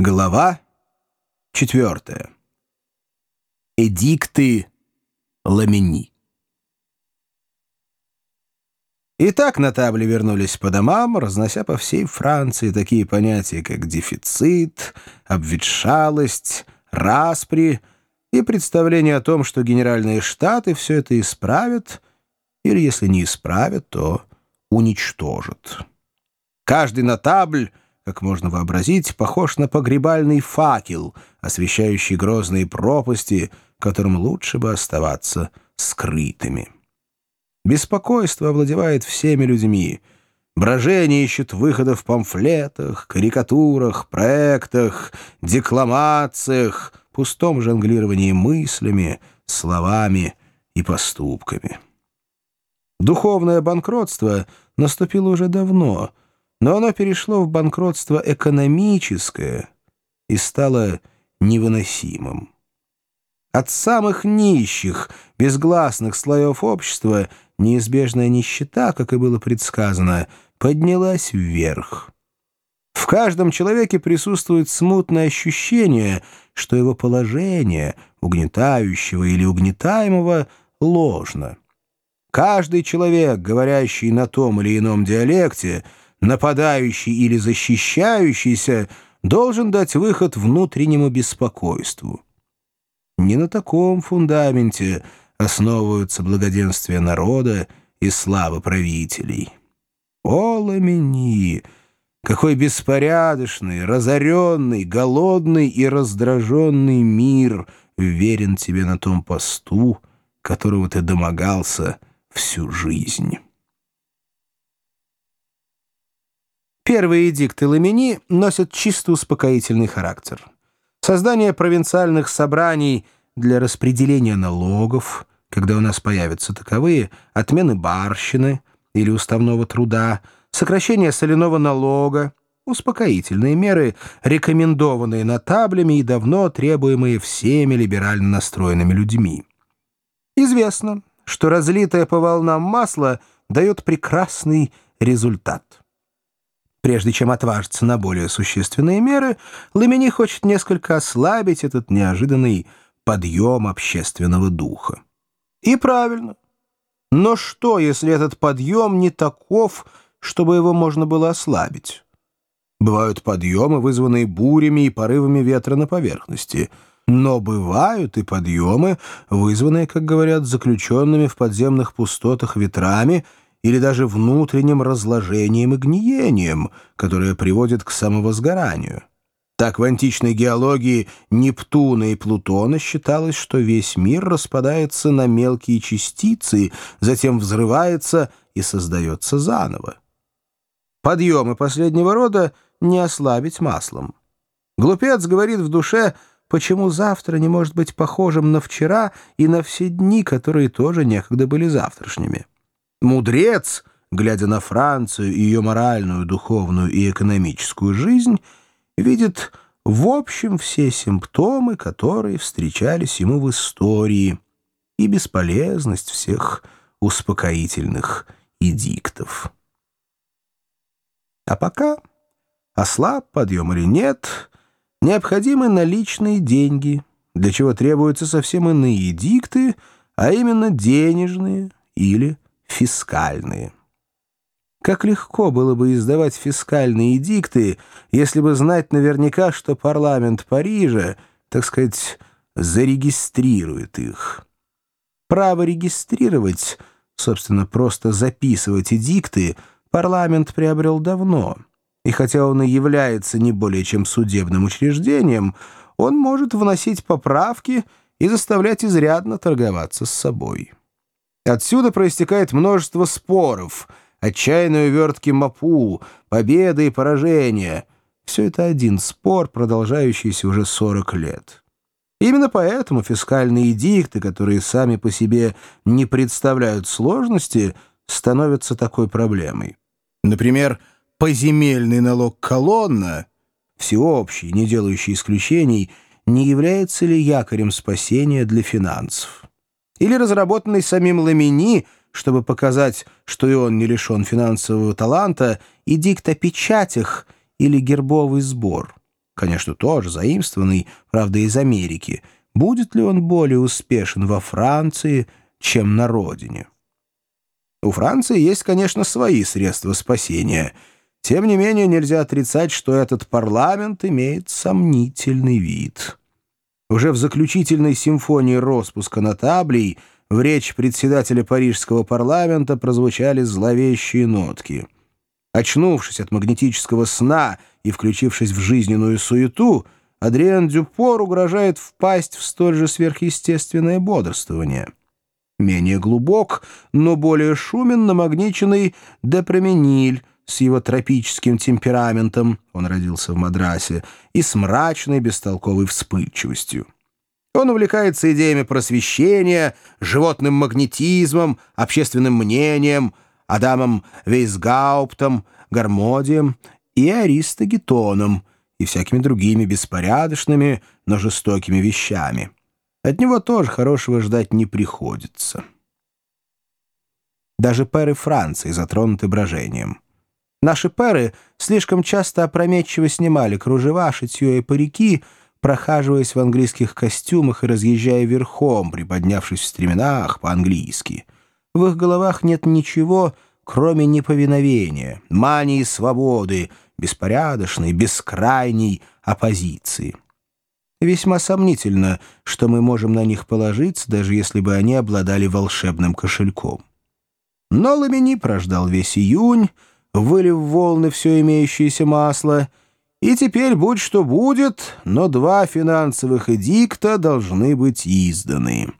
Глава четвертая. Эдикты Ламени. Итак, на табле вернулись по домам, разнося по всей Франции такие понятия, как дефицит, обветшалость, распри и представление о том, что генеральные штаты все это исправят, или, если не исправят, то уничтожат. Каждый нотабль — как можно вообразить, похож на погребальный факел, освещающий грозные пропасти, которым лучше бы оставаться скрытыми. Беспокойство овладевает всеми людьми. Брожение ищет выхода в памфлетах, карикатурах, проектах, декламациях, пустом жонглировании мыслями, словами и поступками. Духовное банкротство наступило уже давно — но оно перешло в банкротство экономическое и стало невыносимым. От самых нищих, безгласных слоев общества неизбежная нищета, как и было предсказано, поднялась вверх. В каждом человеке присутствует смутное ощущение, что его положение, угнетающего или угнетаемого, ложно. Каждый человек, говорящий на том или ином диалекте, нападающий или защищающийся должен дать выход внутреннему беспокойству. Не на таком фундаменте основываются благоденствие народа и слава правителей. О, Ламени! Какой беспорядочный, разоренный, голодный и раздраженный мир верен тебе на том посту, которого ты домогался всю жизнь». Первые эдикты Ламини носят чисто успокоительный характер. Создание провинциальных собраний для распределения налогов, когда у нас появятся таковые, отмены барщины или уставного труда, сокращение соляного налога, успокоительные меры, рекомендованные нотаблями и давно требуемые всеми либерально настроенными людьми. Известно, что разлитое по волнам масло дает прекрасный результат. Прежде чем отважиться на более существенные меры, Ламини хочет несколько ослабить этот неожиданный подъем общественного духа. И правильно. Но что, если этот подъем не таков, чтобы его можно было ослабить? Бывают подъемы, вызванные бурями и порывами ветра на поверхности, но бывают и подъемы, вызванные, как говорят, заключенными в подземных пустотах ветрами — или даже внутренним разложением и гниением, которое приводит к самовозгоранию. Так в античной геологии Нептуна и Плутона считалось, что весь мир распадается на мелкие частицы, затем взрывается и создается заново. Подъемы последнего рода не ослабить маслом. Глупец говорит в душе, почему завтра не может быть похожим на вчера и на все дни, которые тоже некогда были завтрашними. Мудрец, глядя на Францию и ее моральную, духовную и экономическую жизнь, видит в общем все симптомы, которые встречались ему в истории, и бесполезность всех успокоительных эдиктов. А пока, ослаб подъем или нет, необходимы наличные деньги, для чего требуются совсем иные эдикты, а именно денежные или фискальные. Как легко было бы издавать фискальные эдикты, если бы знать наверняка, что парламент Парижа, так сказать, зарегистрирует их. Право регистрировать, собственно, просто записывать эдикты, парламент приобрел давно. И хотя он и является не более чем судебным учреждением, он может вносить поправки и заставлять изрядно торговаться с собой. Отсюда проистекает множество споров, отчаянные увертки Мапу, победы и поражения. Все это один спор, продолжающийся уже 40 лет. Именно поэтому фискальные эдикты, которые сами по себе не представляют сложности, становятся такой проблемой. Например, поземельный налог колонна, всеобщий, не делающий исключений, не является ли якорем спасения для финансов? Или разработанный самим Ламини, чтобы показать, что и он не лишен финансового таланта, и дикт о печатях или гербовый сбор. конечно, тоже заимствованный, правда, из Америки, будет ли он более успешен во Франции, чем на родине? У Франции есть, конечно, свои средства спасения. Тем не менее, нельзя отрицать, что этот парламент имеет сомнительный вид. Уже в заключительной симфонии распуска нотаблей в речь председателя парижского парламента прозвучали зловещие нотки. Очнувшись от магнетического сна и включившись в жизненную суету, Адриан Дюпор угрожает впасть в столь же сверхъестественное бодрствование. Менее глубок, но более шумен намагниченный депремениль с его тропическим темпераментом, он родился в Мадрасе, и с мрачной бестолковой вспыльчивостью. Он увлекается идеями просвещения, животным магнетизмом, общественным мнением, Адамом Вейсгауптом, Гармодием и Аристогетоном и всякими другими беспорядочными, но жестокими вещами. От него тоже хорошего ждать не приходится. Даже пэры Франции затронуты брожением. Наши пэры слишком часто опрометчиво снимали кружева, шитье и парики, прохаживаясь в английских костюмах и разъезжая верхом, приподнявшись в стременах по-английски. В их головах нет ничего, кроме неповиновения, мании свободы, беспорядочной, бескрайней оппозиции. Весьма сомнительно, что мы можем на них положиться, даже если бы они обладали волшебным кошельком. Но Ламини прождал весь июнь, вылив волны все имеющееся масло, и теперь будь что будет, но два финансовых эдикта должны быть изданы.